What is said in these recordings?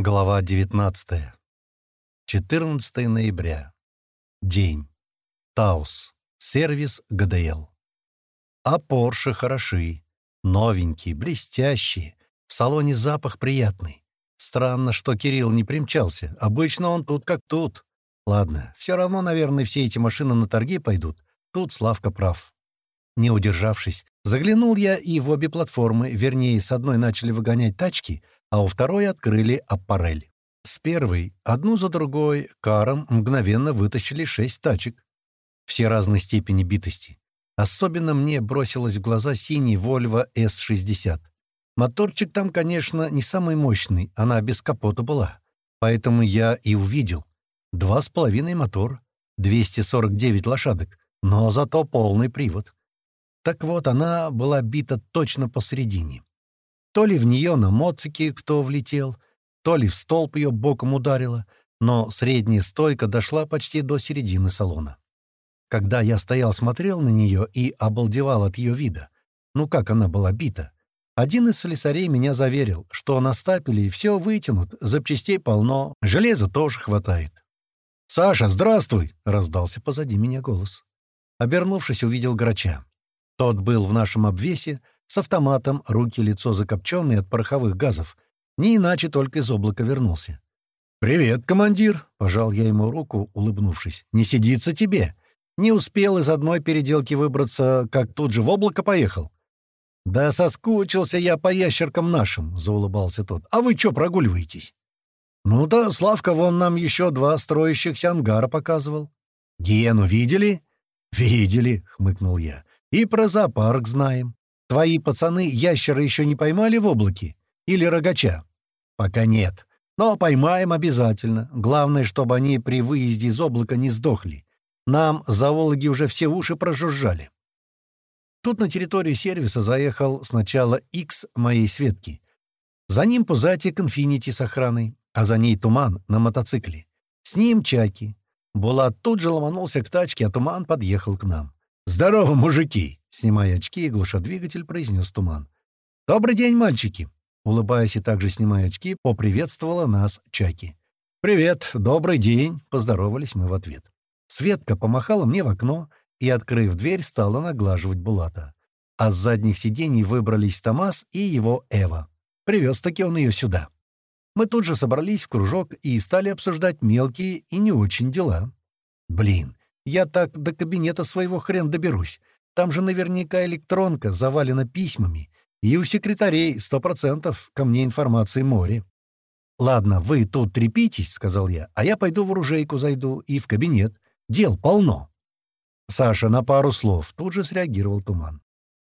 Глава 19. 14 ноября. День. Таус. Сервис ГДЛ. А Порше хороши. Новенькие, блестящие. В салоне запах приятный. Странно, что Кирилл не примчался. Обычно он тут как тут. Ладно, все равно, наверное, все эти машины на торги пойдут. Тут Славка прав. Не удержавшись, заглянул я и в обе платформы, вернее, с одной начали выгонять тачки — а у второй открыли аппарель. С первой, одну за другой, каром мгновенно вытащили шесть тачек. Все разной степени битости. Особенно мне бросилась в глаза синий Volvo S60. Моторчик там, конечно, не самый мощный, она без капота была. Поэтому я и увидел. Два с половиной мотор, 249 лошадок, но зато полный привод. Так вот, она была бита точно посередине. То ли в нее на моцике кто влетел, то ли в столб ее боком ударило, но средняя стойка дошла почти до середины салона. Когда я стоял смотрел на нее и обалдевал от ее вида, ну как она была бита, один из слесарей меня заверил, что на стапеле все вытянут, запчастей полно, железа тоже хватает. «Саша, здравствуй!» — раздался позади меня голос. Обернувшись, увидел грача. Тот был в нашем обвесе, с автоматом, руки лицо закопченные от пороховых газов. Не иначе только из облака вернулся. «Привет, командир!» — пожал я ему руку, улыбнувшись. «Не сидится тебе. Не успел из одной переделки выбраться, как тут же в облако поехал». «Да соскучился я по ящеркам нашим», — заулыбался тот. «А вы чё прогуливаетесь?» «Ну да, Славка вон нам еще два строящихся ангара показывал». «Гену видели?» «Видели», — хмыкнул я. «И про зоопарк знаем. Твои пацаны ящера еще не поймали в облаке? Или рогача? Пока нет. Но поймаем обязательно. Главное, чтобы они при выезде из облака не сдохли. Нам зоологи уже все уши прожужжали. Тут на территорию сервиса заехал сначала X моей Светки. За ним пузатик Инфинити с охраной, а за ней Туман на мотоцикле. С ним Чаки. Булат тут же ломанулся к тачке, а Туман подъехал к нам. «Здорово, мужики!» — снимая очки и глуша двигатель, произнес Туман. «Добрый день, мальчики!» Улыбаясь и также снимая очки, поприветствовала нас Чаки. «Привет, добрый день!» — поздоровались мы в ответ. Светка помахала мне в окно и, открыв дверь, стала наглаживать Булата. А с задних сидений выбрались Томас и его Эва. Привез-таки он ее сюда. Мы тут же собрались в кружок и стали обсуждать мелкие и не очень дела. Блин, я так до кабинета своего хрен доберусь. Там же наверняка электронка завалена письмами. И у секретарей сто процентов ко мне информации море. «Ладно, вы тут трепитесь», — сказал я, «а я пойду в оружейку зайду и в кабинет. Дел полно». Саша на пару слов тут же среагировал Туман.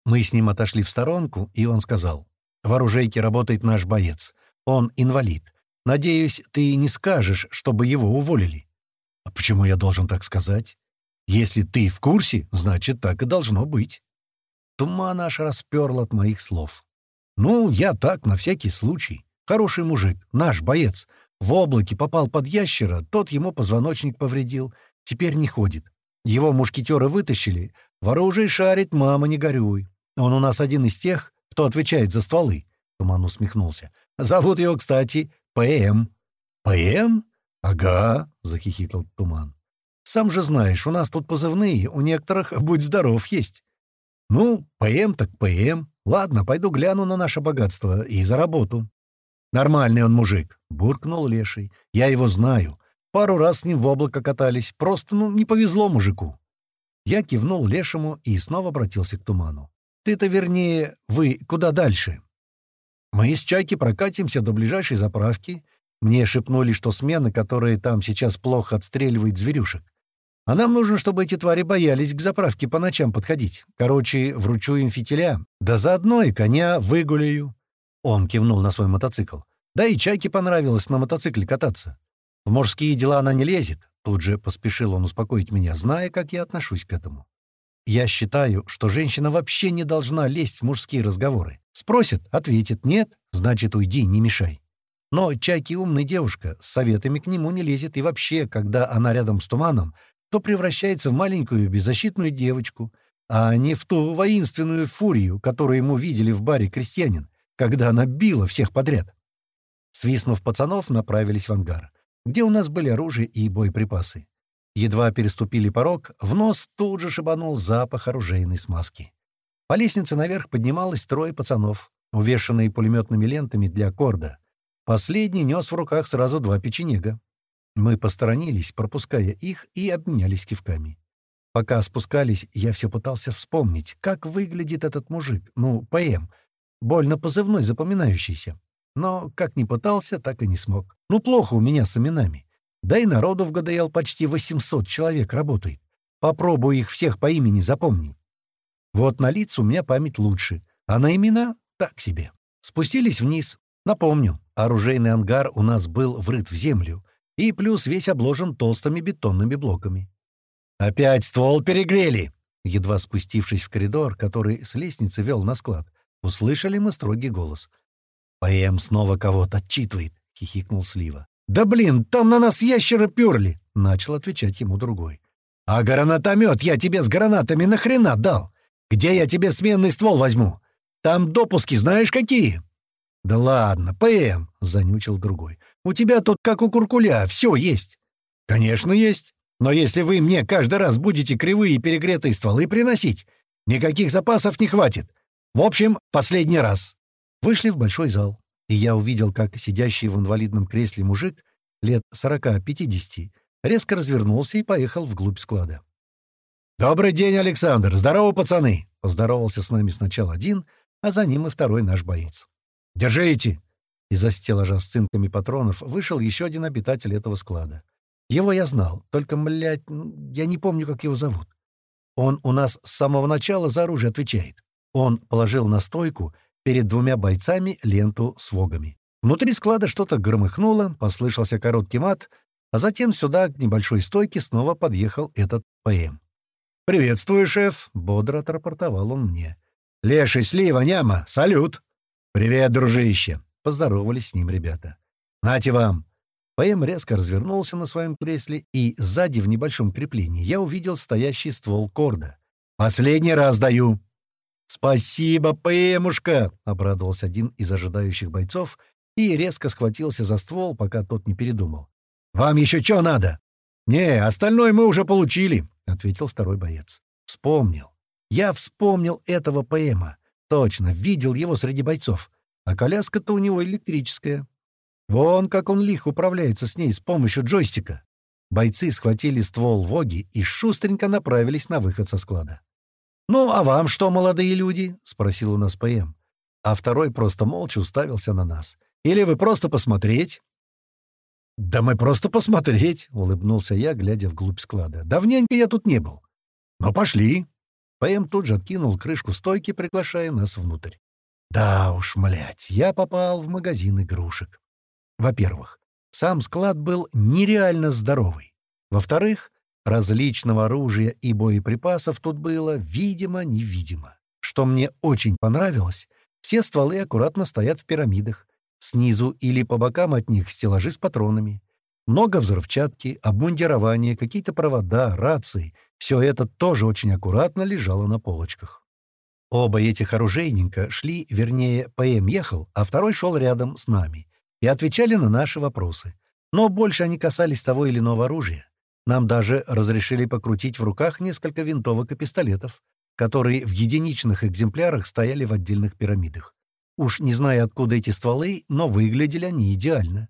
Мы с ним отошли в сторонку, и он сказал, «В оружейке работает наш боец. Он инвалид. Надеюсь, ты не скажешь, чтобы его уволили». «А почему я должен так сказать?» Если ты в курсе, значит, так и должно быть. Туман аж расперл от моих слов. Ну, я так, на всякий случай. Хороший мужик, наш боец. В облаке попал под ящера, тот ему позвоночник повредил. Теперь не ходит. Его мушкетеры вытащили. В оружии шарит, мама, не горюй. Он у нас один из тех, кто отвечает за стволы. Туман усмехнулся. Зовут его, кстати, ПМ. ПМ? Ага, захихикал Туман. Сам же знаешь, у нас тут позывные, у некоторых «будь здоров» есть. Ну, ПМ так ПМ. Ладно, пойду гляну на наше богатство и за работу. Нормальный он мужик, — буркнул Леший. Я его знаю. Пару раз с ним в облако катались. Просто, ну, не повезло мужику. Я кивнул Лешему и снова обратился к Туману. Ты-то, вернее, вы куда дальше? Мы из Чайки прокатимся до ближайшей заправки. Мне шепнули, что смены, которые там сейчас плохо отстреливают зверюшек, а нам нужно, чтобы эти твари боялись к заправке по ночам подходить. Короче, вручу им фитиля. Да заодно и коня выгуляю». Он кивнул на свой мотоцикл. «Да и Чайке понравилось на мотоцикле кататься. В мужские дела она не лезет». Тут же поспешил он успокоить меня, зная, как я отношусь к этому. «Я считаю, что женщина вообще не должна лезть в мужские разговоры. Спросит — ответит. Нет — значит, уйди, не мешай. Но Чайки умная девушка, с советами к нему не лезет, и вообще, когда она рядом с туманом, то превращается в маленькую беззащитную девочку, а не в ту воинственную фурию, которую ему видели в баре крестьянин, когда она била всех подряд. Свистнув пацанов, направились в ангар, где у нас были оружие и боеприпасы. Едва переступили порог, в нос тут же шибанул запах оружейной смазки. По лестнице наверх поднималось трое пацанов, увешанные пулеметными лентами для корда. Последний нес в руках сразу два печенега. Мы посторонились, пропуская их, и обменялись кивками. Пока спускались, я все пытался вспомнить, как выглядит этот мужик, ну, ПМ. Больно позывной запоминающийся. Но как ни пытался, так и не смог. Ну, плохо у меня с именами. Да и народу в ГДЛ почти 800 человек работает. Попробую их всех по имени запомнить. Вот на лица у меня память лучше, а на имена — так себе. Спустились вниз. Напомню, оружейный ангар у нас был врыт в землю, и плюс весь обложен толстыми бетонными блоками. «Опять ствол перегрели!» Едва спустившись в коридор, который с лестницы вел на склад, услышали мы строгий голос. «ПМ снова кого-то отчитывает», — хихикнул Слива. «Да блин, там на нас ящеры перли!» — начал отвечать ему другой. «А гранатомет я тебе с гранатами нахрена дал? Где я тебе сменный ствол возьму? Там допуски знаешь какие?» «Да ладно, ПМ!» — занючил другой. «У тебя тут, как у куркуля, все есть». «Конечно, есть. Но если вы мне каждый раз будете кривые и перегретые стволы приносить, никаких запасов не хватит. В общем, последний раз». Вышли в большой зал, и я увидел, как сидящий в инвалидном кресле мужик лет 40-50 резко развернулся и поехал вглубь склада. «Добрый день, Александр! Здорово, пацаны!» — поздоровался с нами сначала один, а за ним и второй наш боец. «Держите!» Из-за стеллажа с цинками патронов вышел еще один обитатель этого склада. Его я знал, только, блядь, я не помню, как его зовут. Он у нас с самого начала за оружие отвечает. Он положил на стойку перед двумя бойцами ленту с вогами. Внутри склада что-то громыхнуло, послышался короткий мат, а затем сюда, к небольшой стойке, снова подъехал этот ПМ. «Приветствую, шеф!» — бодро отрапортовал он мне. «Леший, слива, няма! Салют!» «Привет, дружище!» — поздоровались с ним ребята. «Нате вам!» ПМ резко развернулся на своем кресле, и сзади в небольшом креплении я увидел стоящий ствол корда. «Последний раз даю!» «Спасибо, ПМушка!» — обрадовался один из ожидающих бойцов и резко схватился за ствол, пока тот не передумал. «Вам еще что надо?» «Не, остальное мы уже получили», — ответил второй боец. «Вспомнил. Я вспомнил этого ПМа. Точно, видел его среди бойцов. А коляска-то у него электрическая. Вон как он лихо управляется с ней с помощью джойстика. Бойцы схватили ствол Воги и шустренько направились на выход со склада. «Ну, а вам что, молодые люди?» — спросил у нас ПМ. А второй просто молча уставился на нас. «Или вы просто посмотреть?» «Да мы просто посмотреть», — улыбнулся я, глядя вглубь склада. «Давненько я тут не был». «Ну, пошли». ПМ тут же откинул крышку стойки, приглашая нас внутрь. «Да уж, млять, я попал в магазин игрушек». Во-первых, сам склад был нереально здоровый. Во-вторых, различного оружия и боеприпасов тут было видимо-невидимо. Что мне очень понравилось, все стволы аккуратно стоят в пирамидах. Снизу или по бокам от них стеллажи с патронами. Много взрывчатки, обмундирования, какие-то провода, рации. Все это тоже очень аккуратно лежало на полочках. Оба этих оружейника шли, вернее, ПМ ехал, а второй шел рядом с нами и отвечали на наши вопросы. Но больше они касались того или иного оружия. Нам даже разрешили покрутить в руках несколько винтовок и пистолетов, которые в единичных экземплярах стояли в отдельных пирамидах. Уж не зная, откуда эти стволы, но выглядели они идеально.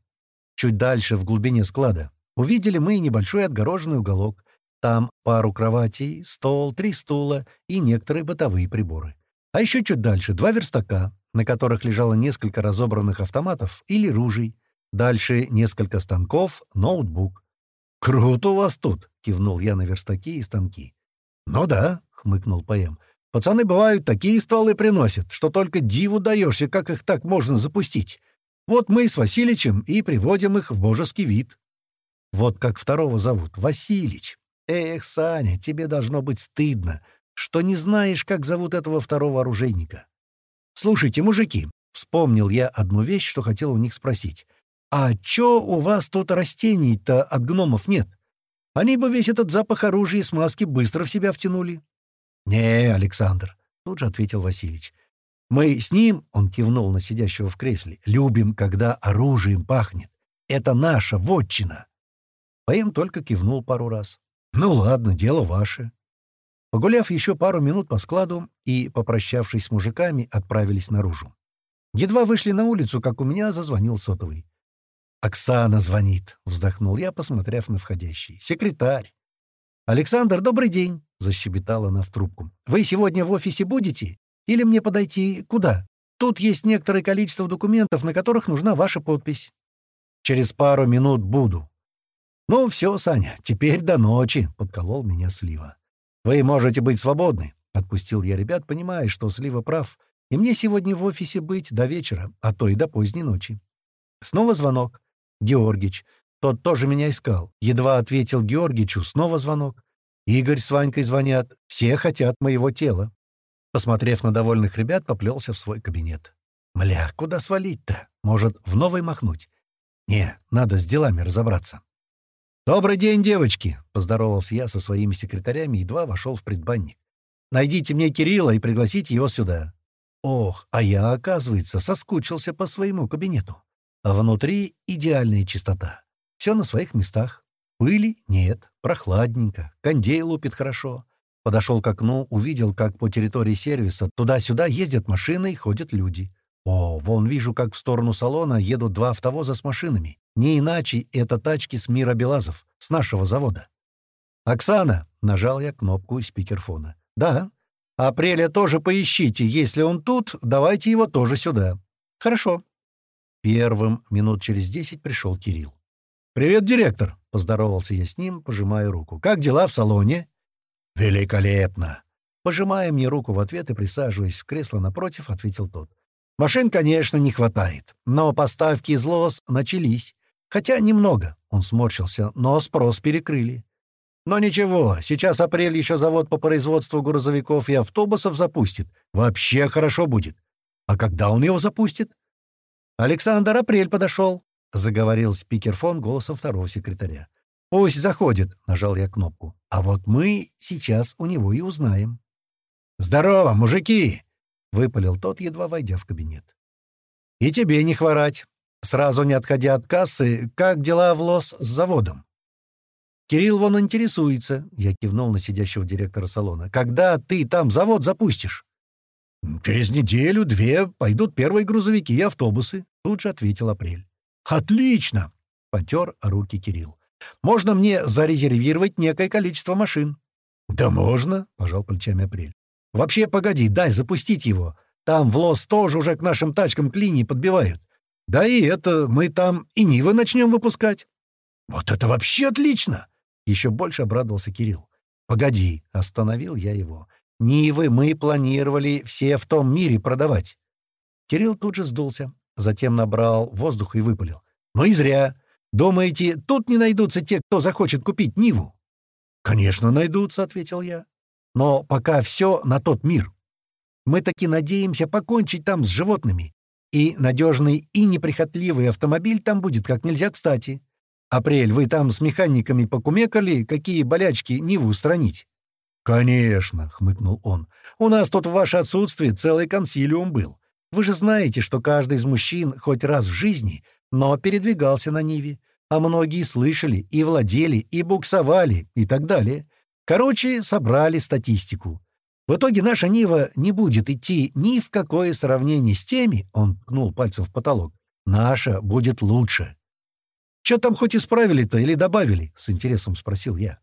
Чуть дальше, в глубине склада, увидели мы небольшой отгороженный уголок. Там пару кроватей, стол, три стула и некоторые бытовые приборы. А еще чуть дальше два верстака, на которых лежало несколько разобранных автоматов или ружей. Дальше несколько станков, ноутбук. «Круто у вас тут!» — кивнул я на верстаки и станки. «Ну да», — хмыкнул ПМ. «Пацаны, бывают, такие стволы приносят, что только диву даешься, как их так можно запустить. Вот мы с Васильичем и приводим их в божеский вид». Вот как второго зовут — Василич. Эх, Саня, тебе должно быть стыдно, что не знаешь, как зовут этого второго оружейника. «Слушайте, мужики», — вспомнил я одну вещь, что хотел у них спросить. «А чё у вас тут растений-то от гномов нет? Они бы весь этот запах оружия и смазки быстро в себя втянули». «Не, Александр», — тут же ответил Васильич. Мы с ним, — он кивнул на сидящего в кресле, — любим, когда оружием пахнет. Это наша вотчина. Поэм только кивнул пару раз. Ну ладно, дело ваше. Погуляв еще пару минут по складу и, попрощавшись с мужиками, отправились наружу. Едва вышли на улицу, как у меня зазвонил сотовый. «Оксана звонит», — вздохнул я, посмотрев на входящий. «Секретарь». «Александр, добрый день», — защебетала она в трубку. «Вы сегодня в офисе будете? Или мне подойти куда? Тут есть некоторое количество документов, на которых нужна ваша подпись». «Через пару минут буду». «Ну все, Саня, теперь до ночи», — подколол меня Слива. «Вы можете быть свободны», — отпустил я ребят, понимая, что Слива прав, и мне сегодня в офисе быть до вечера, а то и до поздней ночи. Снова звонок. Георгич. Тот тоже меня искал. Едва ответил Георгичу, снова звонок. Игорь с Ванькой звонят. Все хотят моего тела. Посмотрев на довольных ребят, поплелся в свой кабинет. Мля, куда свалить-то? Может, в новый махнуть? Не, надо с делами разобраться. «Добрый день, девочки!» — поздоровался я со своими секретарями, едва вошел в предбанник. «Найдите мне Кирилла и пригласите его сюда». Ох, а я, оказывается, соскучился по своему кабинету. А внутри идеальная чистота. Все на своих местах. Пыли нет, прохладненько, кондей лупит хорошо. Подошел к окну, увидел, как по территории сервиса туда-сюда ездят машины и ходят люди. О, вон вижу, как в сторону салона едут два автовоза с машинами. Не иначе это тачки с мира Белазов, с нашего завода. «Оксана!» — нажал я кнопку спикерфона. «Да. Апреля тоже поищите. Если он тут, давайте его тоже сюда». «Хорошо». Первым минут через десять пришел Кирилл. «Привет, директор!» — поздоровался я с ним, пожимая руку. «Как дела в салоне?» «Великолепно!» Пожимая мне руку в ответ и присаживаясь в кресло напротив, ответил тот. «Машин, конечно, не хватает, но поставки из ЛОС начались. Хотя немного, он сморщился, но спрос перекрыли. Но ничего, сейчас апрель еще завод по производству грузовиков и автобусов запустит. Вообще хорошо будет. А когда он его запустит? «Александр Апрель подошел», — заговорил спикерфон голосом второго секретаря. «Пусть заходит», — нажал я кнопку. «А вот мы сейчас у него и узнаем». «Здорово, мужики!» — выпалил тот, едва войдя в кабинет. «И тебе не хворать. Сразу не отходя от кассы, как дела в ЛОС с заводом?» «Кирилл вон интересуется», — я кивнул на сидящего директора салона. «Когда ты там завод запустишь?» «Через неделю-две пойдут первые грузовики и автобусы», — тут же ответил Апрель. «Отлично!» — потер руки Кирилл. «Можно мне зарезервировать некое количество машин?» «Да можно», — пожал плечами Апрель. «Вообще, погоди, дай запустить его. Там в лос тоже уже к нашим тачкам клинии подбивают. Да и это, мы там и Нивы начнем выпускать». «Вот это вообще отлично!» — еще больше обрадовался Кирилл. «Погоди», — остановил я его. Нивы мы планировали все в том мире продавать». Кирилл тут же сдулся, затем набрал воздух и выпалил. «Ну и зря. Думаете, тут не найдутся те, кто захочет купить Ниву?» «Конечно найдутся», — ответил я. «Но пока все на тот мир. Мы таки надеемся покончить там с животными, и надежный и неприхотливый автомобиль там будет как нельзя кстати. Апрель, вы там с механиками покумекали, какие болячки Ниву устранить?» «Конечно», — хмыкнул он. «У нас тут в ваше отсутствие целый консилиум был. Вы же знаете, что каждый из мужчин хоть раз в жизни, но передвигался на Ниве, а многие слышали и владели, и буксовали, и так далее. Короче, собрали статистику. В итоге наша Нива не будет идти ни в какое сравнение с теми, он ткнул пальцем в потолок, наша будет лучше. «Что там хоть исправили-то или добавили?» — с интересом спросил я.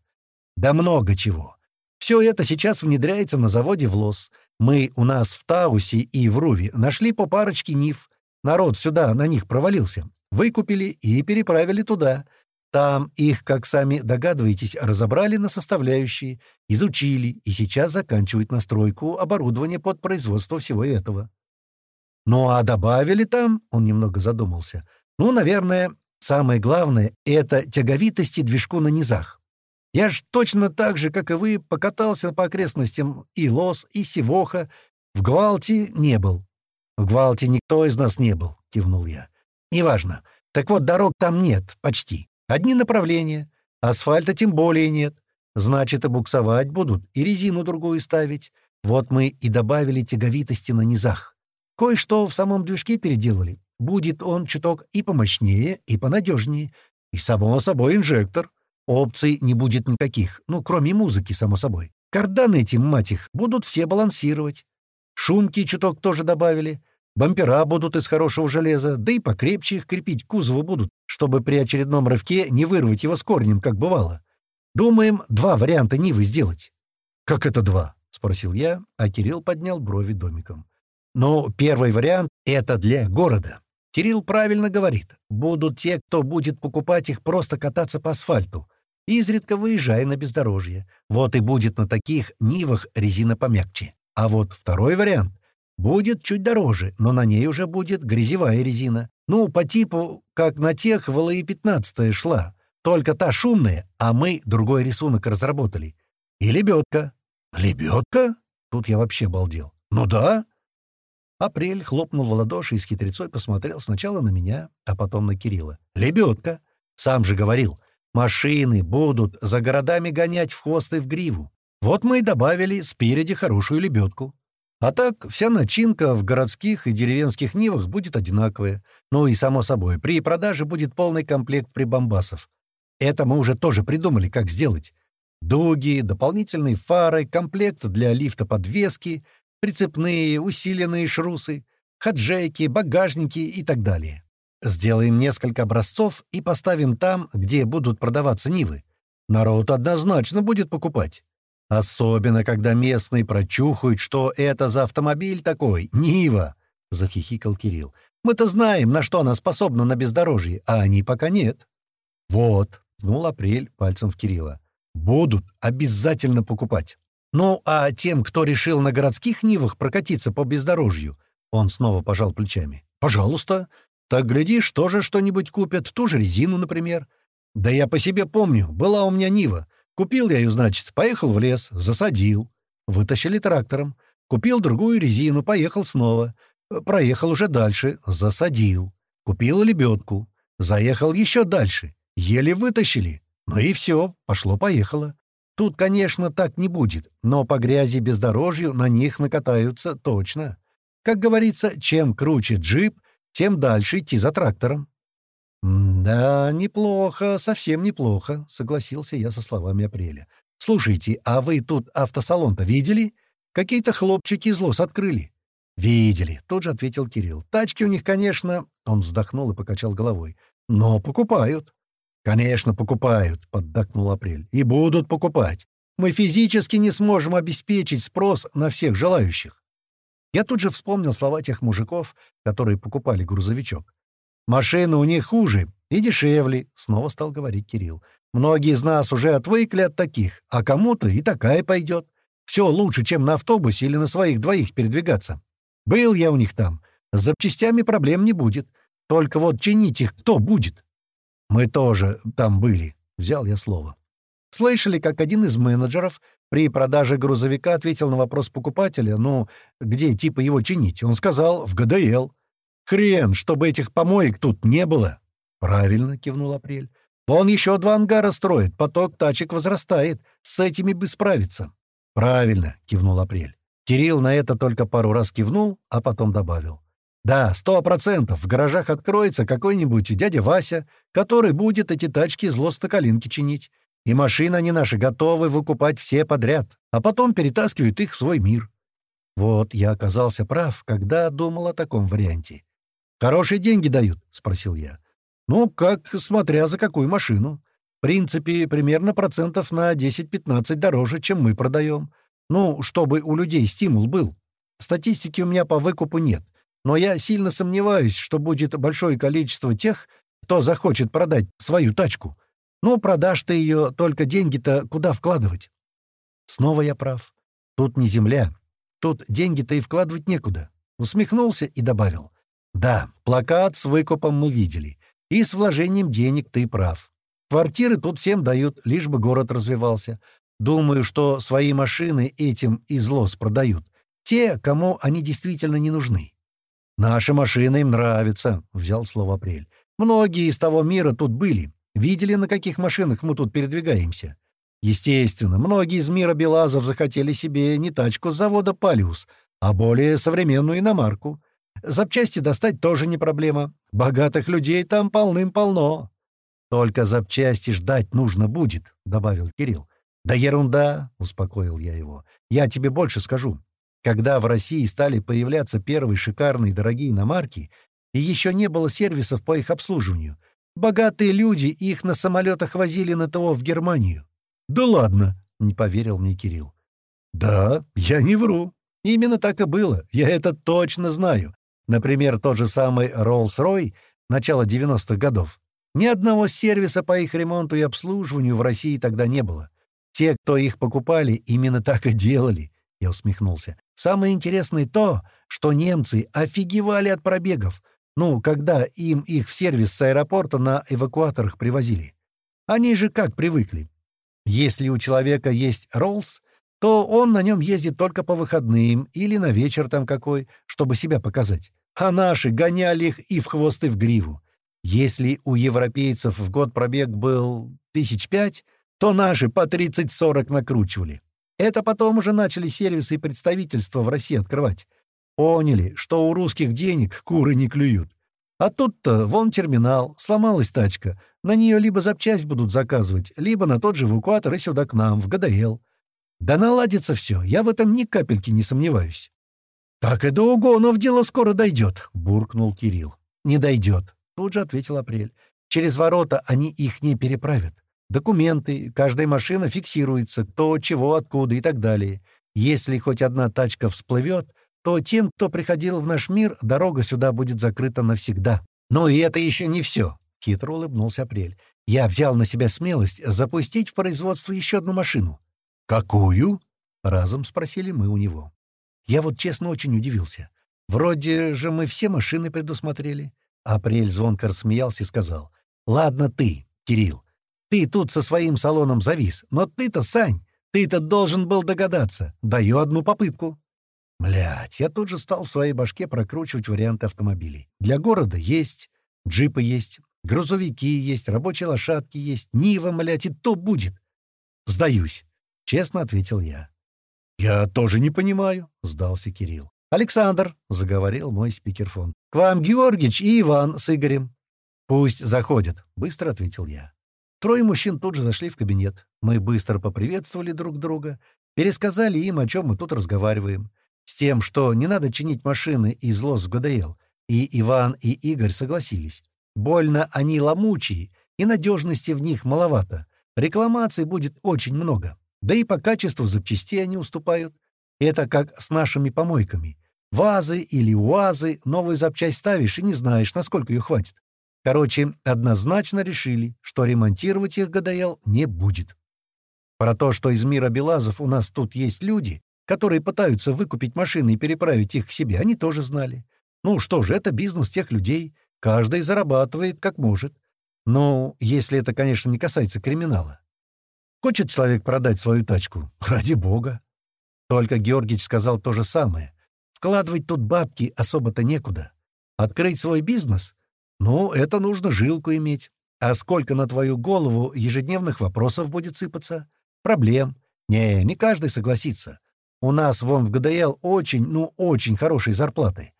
«Да много чего. Все это сейчас внедряется на заводе в Лос. Мы у нас в Таусе и в Руве нашли по парочке НИФ. Народ сюда на них провалился. Выкупили и переправили туда. Там их, как сами догадываетесь, разобрали на составляющие, изучили и сейчас заканчивают настройку оборудования под производство всего этого. Ну а добавили там, он немного задумался, ну, наверное, самое главное — это тяговитости движку на низах. Я ж точно так же, как и вы, покатался по окрестностям и Лос, и Сивоха. В Гвалте не был. В Гвалте никто из нас не был, кивнул я. Неважно. Так вот, дорог там нет, почти. Одни направления. Асфальта тем более нет. Значит, и буксовать будут, и резину другую ставить. Вот мы и добавили тяговитости на низах. Кое-что в самом движке переделали. Будет он чуток и помощнее, и понадежнее. И, само собой, инжектор. Опций не будет никаких, ну, кроме музыки, само собой. Карданы этим, мать их, будут все балансировать. Шумки чуток тоже добавили. Бампера будут из хорошего железа, да и покрепче их крепить кузову будут, чтобы при очередном рывке не вырвать его с корнем, как бывало. Думаем, два варианта Нивы сделать. «Как это два?» — спросил я, а Кирилл поднял брови домиком. «Ну, первый вариант — это для города. Кирилл правильно говорит. Будут те, кто будет покупать их просто кататься по асфальту, изредка выезжая на бездорожье. Вот и будет на таких Нивах резина помягче. А вот второй вариант будет чуть дороже, но на ней уже будет грязевая резина. Ну, по типу, как на тех в ЛАИ-15 шла. Только та шумная, а мы другой рисунок разработали. И лебедка. Лебедка? Тут я вообще балдел. Ну да. Апрель хлопнул в ладоши и с хитрецой посмотрел сначала на меня, а потом на Кирилла. «Лебедка! Сам же говорил, машины будут за городами гонять в хвост и в гриву. Вот мы и добавили спереди хорошую лебедку. А так, вся начинка в городских и деревенских нивах будет одинаковая. Ну и, само собой, при продаже будет полный комплект прибамбасов. Это мы уже тоже придумали, как сделать. Дуги, дополнительные фары, комплект для лифта подвески — прицепные, усиленные шрусы, хаджейки, багажники и так далее. Сделаем несколько образцов и поставим там, где будут продаваться Нивы. Народ однозначно будет покупать. Особенно, когда местные прочухают, что это за автомобиль такой, Нива, — захихикал Кирилл. Мы-то знаем, на что она способна на бездорожье, а они пока нет. Вот, — ткнул Апрель пальцем в Кирилла. Будут обязательно покупать. Ну, а тем, кто решил на городских нивах прокатиться по бездорожью, он снова пожал плечами. «Пожалуйста. Так, глядишь, тоже что-нибудь купят, ту же резину, например. Да я по себе помню, была у меня Нива. Купил я ее, значит, поехал в лес, засадил. Вытащили трактором. Купил другую резину, поехал снова. Проехал уже дальше, засадил. Купил лебедку. Заехал еще дальше. Еле вытащили. Ну и все, пошло-поехало. Тут, конечно, так не будет, но по грязи бездорожью на них накатаются точно. Как говорится, чем круче джип, тем дальше идти за трактором. «Да, неплохо, совсем неплохо», — согласился я со словами Апреля. «Слушайте, а вы тут автосалон-то видели? Какие-то хлопчики из лос открыли». «Видели», — тут же ответил Кирилл. «Тачки у них, конечно...» — он вздохнул и покачал головой. «Но покупают». «Конечно, покупают», — поддакнул Апрель. «И будут покупать. Мы физически не сможем обеспечить спрос на всех желающих». Я тут же вспомнил слова тех мужиков, которые покупали грузовичок. «Машины у них хуже и дешевле», — снова стал говорить Кирилл. «Многие из нас уже отвыкли от таких, а кому-то и такая пойдет. Все лучше, чем на автобусе или на своих двоих передвигаться. Был я у них там. С запчастями проблем не будет. Только вот чинить их кто будет?» «Мы тоже там были», — взял я слово. Слышали, как один из менеджеров при продаже грузовика ответил на вопрос покупателя, ну, где типа его чинить? Он сказал, в ГДЛ. «Хрен, чтобы этих помоек тут не было!» «Правильно», — кивнул Апрель. «Он еще два ангара строит, поток тачек возрастает, с этими бы справиться». «Правильно», — кивнул Апрель. Кирилл на это только пару раз кивнул, а потом добавил. Да, сто процентов в гаражах откроется какой-нибудь дядя Вася, который будет эти тачки зло-стоколинки чинить. И машины они наши готовы выкупать все подряд, а потом перетаскивают их в свой мир. Вот я оказался прав, когда думал о таком варианте. «Хорошие деньги дают?» — спросил я. «Ну, как, смотря за какую машину. В принципе, примерно процентов на 10-15 дороже, чем мы продаем. Ну, чтобы у людей стимул был. Статистики у меня по выкупу нет, но я сильно сомневаюсь, что будет большое количество тех, кто захочет продать свою тачку. Ну, продашь ты ее, только деньги-то куда вкладывать? Снова я прав. Тут не земля. Тут деньги-то и вкладывать некуда. Усмехнулся и добавил. Да, плакат с выкупом мы видели. И с вложением денег ты прав. Квартиры тут всем дают, лишь бы город развивался. Думаю, что свои машины этим из лос продают. Те, кому они действительно не нужны. «Наши машины им нравятся», — взял слово Апрель. «Многие из того мира тут были. Видели, на каких машинах мы тут передвигаемся. Естественно, многие из мира Белазов захотели себе не тачку с завода «Палиус», а более современную иномарку. Запчасти достать тоже не проблема. Богатых людей там полным-полно. Только запчасти ждать нужно будет, — добавил Кирилл. «Да ерунда!» — успокоил я его. «Я тебе больше скажу. Когда в России стали появляться первые шикарные дорогие иномарки, и еще не было сервисов по их обслуживанию, богатые люди их на самолетах возили на ТО в Германию». «Да ладно!» — не поверил мне Кирилл. «Да, я не вру. Именно так и было. Я это точно знаю. Например, тот же самый Rolls-Royce начала 90-х годов. Ни одного сервиса по их ремонту и обслуживанию в России тогда не было. Те, кто их покупали, именно так и делали. Я усмехнулся. Самое интересное то, что немцы офигевали от пробегов. Ну, когда им их в сервис с аэропорта на эвакуаторах привозили. Они же как привыкли. Если у человека есть Роллс, то он на нем ездит только по выходным или на вечер там какой, чтобы себя показать. А наши гоняли их и в хвост, и в гриву. Если у европейцев в год пробег был тысяч пять, то наши по 30-40 накручивали. Это потом уже начали сервисы и представительства в России открывать. Поняли, что у русских денег куры не клюют. А тут-то вон терминал, сломалась тачка. На нее либо запчасть будут заказывать, либо на тот же эвакуатор и сюда к нам, в ГДЛ. Да наладится все, я в этом ни капельки не сомневаюсь. «Так и до угонов дело скоро дойдет», — буркнул Кирилл. «Не дойдет», — тут же ответил Апрель. «Через ворота они их не переправят. Документы, каждая машина фиксируется, кто, чего, откуда и так далее. Если хоть одна тачка всплывет, то тем, кто приходил в наш мир, дорога сюда будет закрыта навсегда. Но и это еще не все, — хитро улыбнулся Апрель. Я взял на себя смелость запустить в производство еще одну машину. «Какую?» — разом спросили мы у него. Я вот честно очень удивился. Вроде же мы все машины предусмотрели. Апрель звонко рассмеялся и сказал. «Ладно ты, Кирилл, ты тут со своим салоном завис, но ты-то, Сань, ты-то должен был догадаться. Даю одну попытку». Блять, я тут же стал в своей башке прокручивать варианты автомобилей. Для города есть, джипы есть, грузовики есть, рабочие лошадки есть, Нива, блядь, и то будет. «Сдаюсь», — честно ответил я. «Я тоже не понимаю», — сдался Кирилл. «Александр», — заговорил мой спикерфон, — «к вам Георгич и Иван с Игорем». «Пусть заходят», — быстро ответил я. Трое мужчин тут же зашли в кабинет. Мы быстро поприветствовали друг друга, пересказали им, о чем мы тут разговариваем. С тем, что не надо чинить машины из лос в ГДЛ. И Иван, и Игорь согласились. Больно они ломучие, и надежности в них маловато. Рекламаций будет очень много. Да и по качеству запчастей они уступают. Это как с нашими помойками. Вазы или УАЗы, новую запчасть ставишь и не знаешь, насколько ее хватит. Короче, однозначно решили, что ремонтировать их ГДЛ не будет. Про то, что из мира Белазов у нас тут есть люди, которые пытаются выкупить машины и переправить их к себе, они тоже знали. Ну что же, это бизнес тех людей. Каждый зарабатывает как может. Ну, если это, конечно, не касается криминала. Хочет человек продать свою тачку? Ради бога. Только Георгич сказал то же самое. Вкладывать тут бабки особо-то некуда. Открыть свой бизнес? Ну, это нужно жилку иметь. А сколько на твою голову ежедневных вопросов будет сыпаться? Проблем. Не, не каждый согласится. У нас вон в ГДЛ очень, ну, очень хорошие зарплаты.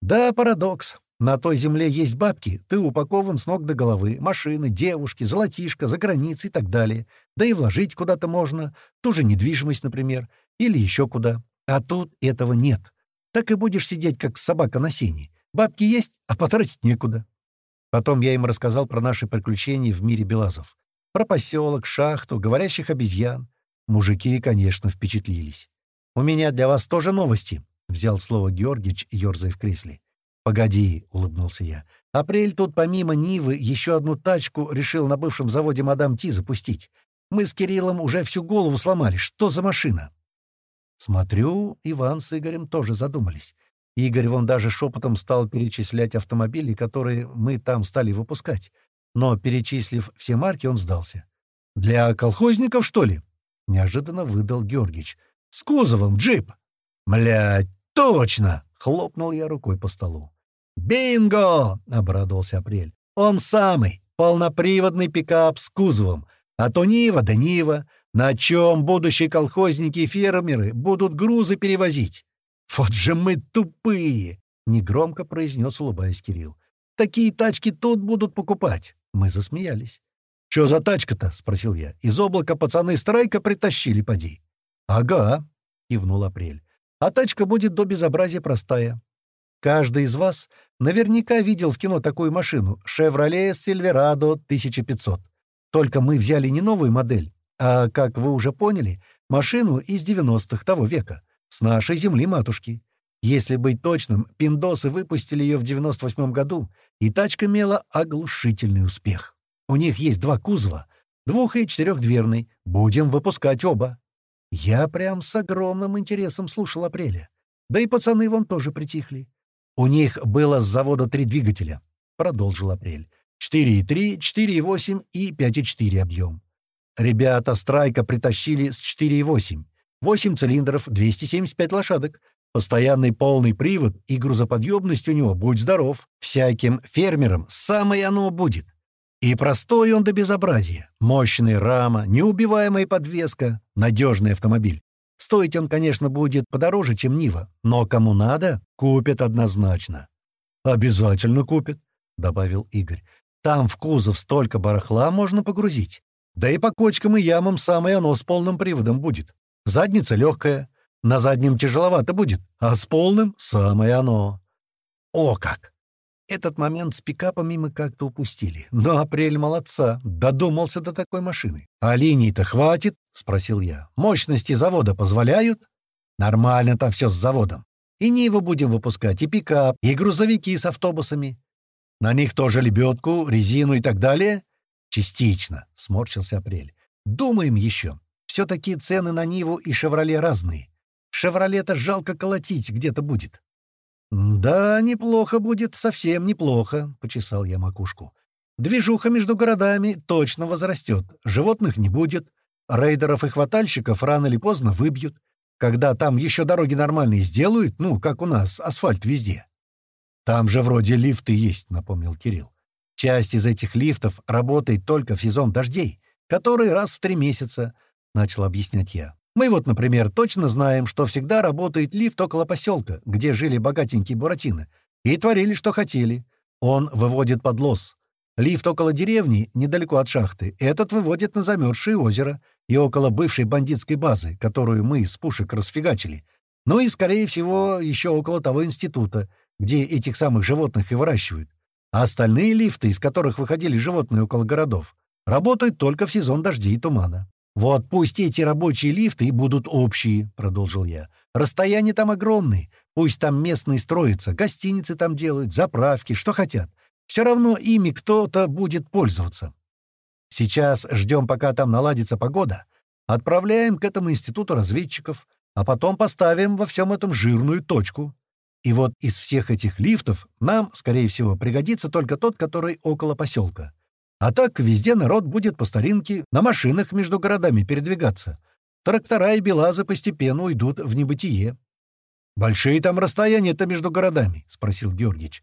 Да, парадокс. На той земле есть бабки, ты упакован с ног до головы, машины, девушки, золотишко, за границей и так далее. Да и вложить куда-то можно, ту же недвижимость, например, или еще куда. А тут этого нет. Так и будешь сидеть, как собака на сене. Бабки есть, а потратить некуда. Потом я им рассказал про наши приключения в мире Белазов. Про поселок, шахту, говорящих обезьян. Мужики, конечно, впечатлились. «У меня для вас тоже новости», — взял слово Георгич, ерзая в кресле. «Погоди», — улыбнулся я. «Апрель тут помимо Нивы еще одну тачку решил на бывшем заводе «Мадам Ти» запустить. Мы с Кириллом уже всю голову сломали. Что за машина?» Смотрю, Иван с Игорем тоже задумались. Игорь вон даже шепотом стал перечислять автомобили, которые мы там стали выпускать. Но, перечислив все марки, он сдался. «Для колхозников, что ли?» — неожиданно выдал Георгич. «С кузовом, джип!» «Млядь, точно!» — хлопнул я рукой по столу. «Бинго!» — обрадовался Апрель. «Он самый! Полноприводный пикап с кузовом. А то Нива да Нива. На чем будущие колхозники и фермеры будут грузы перевозить? «Вот же мы тупые!» — негромко произнес, улыбаясь Кирилл. «Такие тачки тут будут покупать!» Мы засмеялись. «Чё за тачка-то?» — спросил я. «Из облака пацаны страйка притащили, поди». «Ага», — кивнул Апрель. «А тачка будет до безобразия простая. Каждый из вас наверняка видел в кино такую машину «Шевроле Сильверадо 1500». Только мы взяли не новую модель, а, как вы уже поняли, машину из 90-х того века, с нашей земли-матушки. Если быть точным, пиндосы выпустили ее в 98 году, и тачка имела оглушительный успех. У них есть два кузова, двух- и четырехдверный. Будем выпускать оба. Я прям с огромным интересом слушал Апреля. Да и пацаны вон тоже притихли. У них было с завода три двигателя, продолжил Апрель. 4,3, 4,8 и 5,4 объем. Ребята Страйка притащили с 4,8. 8 цилиндров, 275 лошадок. Постоянный полный привод и грузоподъемность у него, будь здоров, всяким фермерам самое оно будет. И простой он до безобразия. Мощная рама, неубиваемая подвеска, надежный автомобиль. Стоить он, конечно, будет подороже, чем Нива, но кому надо, купят однозначно. «Обязательно купят», — добавил Игорь. «Там в кузов столько барахла можно погрузить. Да и по кочкам и ямам самое оно с полным приводом будет. Задница легкая, на заднем тяжеловато будет, а с полным — самое оно». «О как!» Этот момент с пикапами мы как-то упустили. Но Апрель молодца, додумался до такой машины. «А линий-то хватит?» — спросил я. «Мощности завода позволяют?» «Нормально-то все с заводом. И Ниву будем выпускать, и пикап, и грузовики с автобусами. На них тоже лебедку, резину и так далее?» «Частично», — сморщился Апрель. «Думаем еще. Все-таки цены на Ниву и «Шевроле» разные. «Шевроле»-то жалко колотить где-то будет. «Да, неплохо будет, совсем неплохо», — почесал я макушку. «Движуха между городами точно возрастет, животных не будет, рейдеров и хватальщиков рано или поздно выбьют. Когда там еще дороги нормальные сделают, ну, как у нас, асфальт везде». «Там же вроде лифты есть», — напомнил Кирилл. «Часть из этих лифтов работает только в сезон дождей, который раз в три месяца», — начал объяснять я. Мы вот, например, точно знаем, что всегда работает лифт около поселка, где жили богатенькие буратины, и творили, что хотели. Он выводит под лос. Лифт около деревни, недалеко от шахты, этот выводит на замерзшее озеро и около бывшей бандитской базы, которую мы из пушек расфигачили. Ну и, скорее всего, еще около того института, где этих самых животных и выращивают. А остальные лифты, из которых выходили животные около городов, работают только в сезон дождей и тумана. «Вот пусть эти рабочие лифты и будут общие», — продолжил я. «Расстояния там огромные. Пусть там местные строятся, гостиницы там делают, заправки, что хотят. Все равно ими кто-то будет пользоваться. Сейчас ждем, пока там наладится погода. Отправляем к этому институту разведчиков, а потом поставим во всем этом жирную точку. И вот из всех этих лифтов нам, скорее всего, пригодится только тот, который около поселка. А так везде народ будет по старинке на машинах между городами передвигаться. Трактора и белазы постепенно уйдут в небытие. «Большие там расстояния-то между городами?» — спросил Георгич.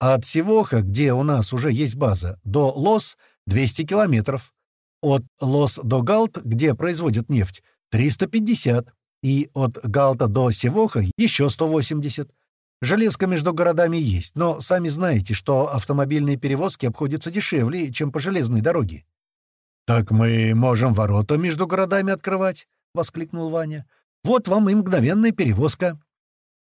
«От Севоха, где у нас уже есть база, до Лос — 200 километров. От Лос до Галт, где производят нефть, — 350. И от Галта до Севоха — еще 180. Железка между городами есть, но сами знаете, что автомобильные перевозки обходятся дешевле, чем по железной дороге». «Так мы можем ворота между городами открывать», — воскликнул Ваня. «Вот вам и мгновенная перевозка».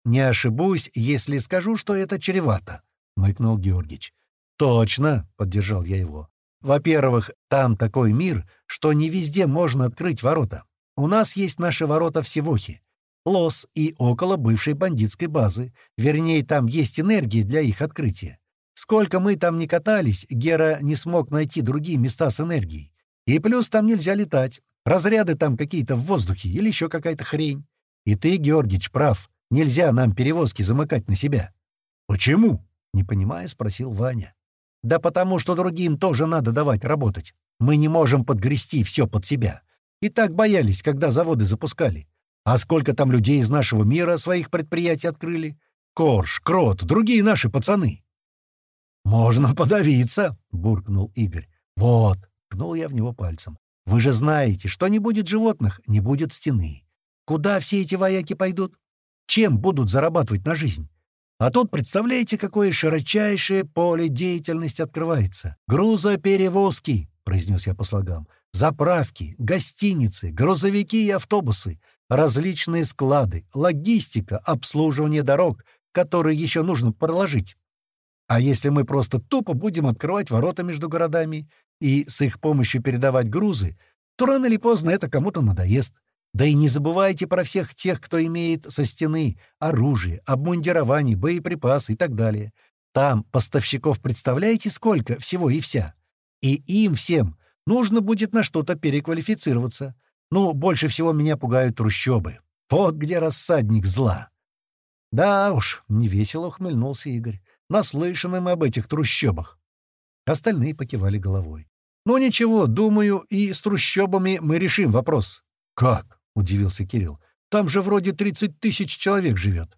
«Не ошибусь, если скажу, что это чревато», — мыкнул Георгич. «Точно», — поддержал я его. «Во-первых, там такой мир, что не везде можно открыть ворота. У нас есть наши ворота в Севохе. Лос и около бывшей бандитской базы. Вернее, там есть энергия для их открытия. Сколько мы там не катались, Гера не смог найти другие места с энергией. И плюс там нельзя летать. Разряды там какие-то в воздухе или еще какая-то хрень. И ты, Георгич, прав. Нельзя нам перевозки замыкать на себя. «Почему?» — не понимая, спросил Ваня. «Да потому что другим тоже надо давать работать. Мы не можем подгрести все под себя. И так боялись, когда заводы запускали. А сколько там людей из нашего мира своих предприятий открыли? Корж, Крот, другие наши пацаны. «Можно подавиться», — буркнул Игорь. «Вот», — ткнул я в него пальцем. «Вы же знаете, что не будет животных, не будет стены. Куда все эти вояки пойдут? Чем будут зарабатывать на жизнь? А тут представляете, какое широчайшее поле деятельности открывается. Грузоперевозки, произнес я по слогам, заправки, гостиницы, грузовики и автобусы, различные склады, логистика, обслуживание дорог, которые еще нужно проложить. А если мы просто тупо будем открывать ворота между городами и с их помощью передавать грузы, то рано или поздно это кому-то надоест. Да и не забывайте про всех тех, кто имеет со стены оружие, обмундирование, боеприпасы и так далее. Там поставщиков представляете сколько всего и вся. И им всем нужно будет на что-то переквалифицироваться. Ну, больше всего меня пугают трущобы. Вот где рассадник зла. Да уж, невесело ухмыльнулся Игорь. Наслышаны мы об этих трущобах. Остальные покивали головой. «Ну ничего, думаю, и с трущобами мы решим вопрос». «Как?» — удивился Кирилл. «Там же вроде 30 тысяч человек живет».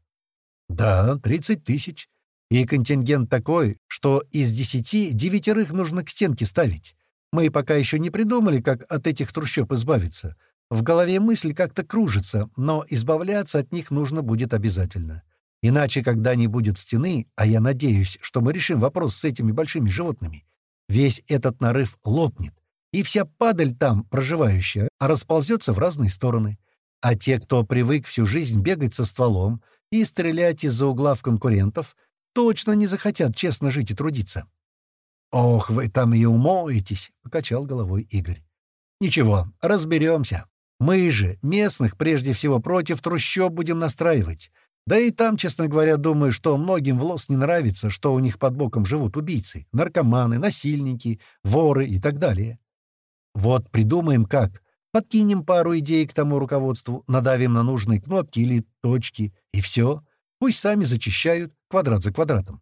«Да, 30 тысяч. И контингент такой, что из десяти девятерых нужно к стенке ставить. Мы пока еще не придумали, как от этих трущоб избавиться. В голове мысль как-то кружится, но избавляться от них нужно будет обязательно. Иначе, когда не будет стены, а я надеюсь, что мы решим вопрос с этими большими животными, весь этот нарыв лопнет, и вся падаль там, проживающая, расползется в разные стороны. А те, кто привык всю жизнь бегать со стволом и стрелять из-за угла в конкурентов, точно не захотят честно жить и трудиться. «Ох, вы там и умоетесь!» — покачал головой Игорь. «Ничего, разберемся. Мы же местных прежде всего против трущоб будем настраивать. Да и там, честно говоря, думаю, что многим в лос не нравится, что у них под боком живут убийцы, наркоманы, насильники, воры и так далее. Вот придумаем как. Подкинем пару идей к тому руководству, надавим на нужные кнопки или точки, и все. Пусть сами зачищают, квадрат за квадратом.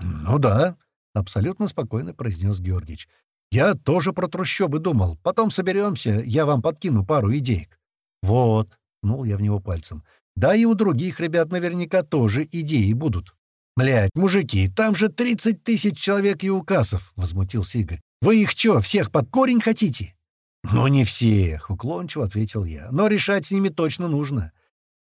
«Ну да», — абсолютно спокойно произнес Георгиевич. «Я тоже про трущобы думал. Потом соберемся, я вам подкину пару идеек». «Вот», — пнул я в него пальцем, да и у других ребят наверняка тоже идеи будут. «Блядь, мужики, там же 30 тысяч человек и указов!» — возмутился Игорь. «Вы их чё, всех под корень хотите?» «Ну, не всех», — уклончиво ответил я. «Но решать с ними точно нужно.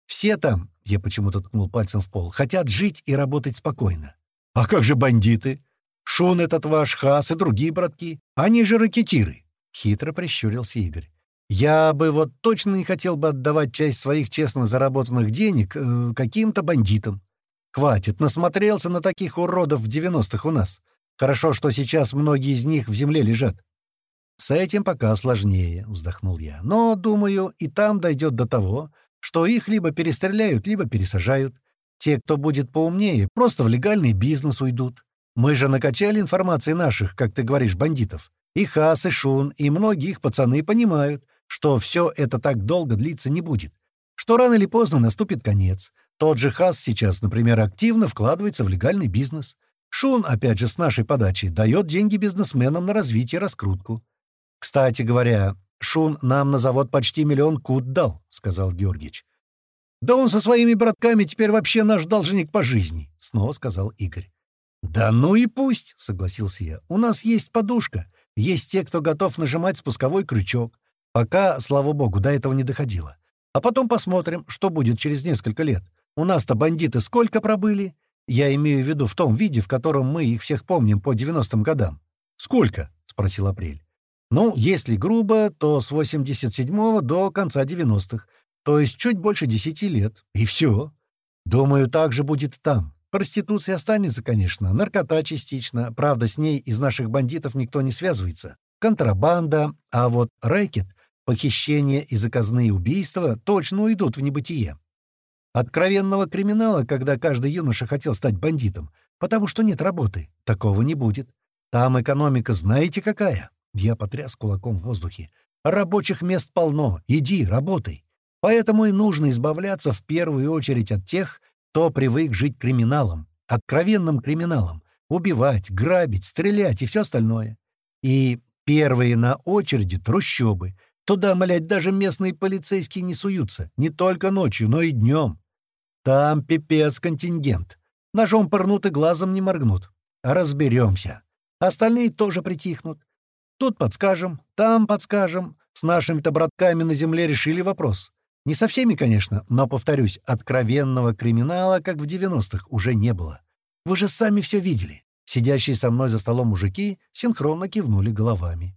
Все там, — я почему-то ткнул пальцем в пол, — хотят жить и работать спокойно. А как же бандиты? Шун этот ваш, Хас и другие братки. Они же ракетиры!» — хитро прищурился Игорь. Я бы вот точно не хотел бы отдавать часть своих честно заработанных денег э, каким-то бандитам. Хватит, насмотрелся на таких уродов в 90-х у нас. Хорошо, что сейчас многие из них в земле лежат. С этим пока сложнее, вздохнул я. Но, думаю, и там дойдет до того, что их либо перестреляют, либо пересажают. Те, кто будет поумнее, просто в легальный бизнес уйдут. Мы же накачали информации наших, как ты говоришь, бандитов. И Хас, и Шун, и многие их пацаны понимают, что все это так долго длиться не будет, что рано или поздно наступит конец. Тот же Хас сейчас, например, активно вкладывается в легальный бизнес. Шун, опять же, с нашей подачи, дает деньги бизнесменам на развитие и раскрутку. «Кстати говоря, Шун нам на завод почти миллион кут дал», — сказал Георгич. «Да он со своими братками теперь вообще наш должник по жизни», — снова сказал Игорь. «Да ну и пусть», — согласился я. «У нас есть подушка. Есть те, кто готов нажимать спусковой крючок. Пока, слава богу, до этого не доходило. А потом посмотрим, что будет через несколько лет. У нас-то бандиты сколько пробыли? Я имею в виду в том виде, в котором мы их всех помним по 90-м годам. «Сколько?» — спросил Апрель. «Ну, если грубо, то с 87-го до конца 90-х. То есть чуть больше 10 лет. И все. Думаю, так же будет там. Проституция останется, конечно, наркота частично. Правда, с ней из наших бандитов никто не связывается. Контрабанда, а вот рэкет Похищения и заказные убийства точно уйдут в небытие. Откровенного криминала, когда каждый юноша хотел стать бандитом, потому что нет работы, такого не будет. Там экономика знаете какая? Я потряс кулаком в воздухе. Рабочих мест полно, иди, работай. Поэтому и нужно избавляться в первую очередь от тех, кто привык жить криминалом, откровенным криминалом, убивать, грабить, стрелять и все остальное. И первые на очереди — трущобы — Туда, млядь, даже местные полицейские не суются. Не только ночью, но и днем. Там пипец контингент. Ножом пырнут и глазом не моргнут. Разберемся. Остальные тоже притихнут. Тут подскажем, там подскажем. С нашими-то братками на земле решили вопрос. Не со всеми, конечно, но, повторюсь, откровенного криминала, как в 90-х, уже не было. Вы же сами все видели. Сидящие со мной за столом мужики синхронно кивнули головами.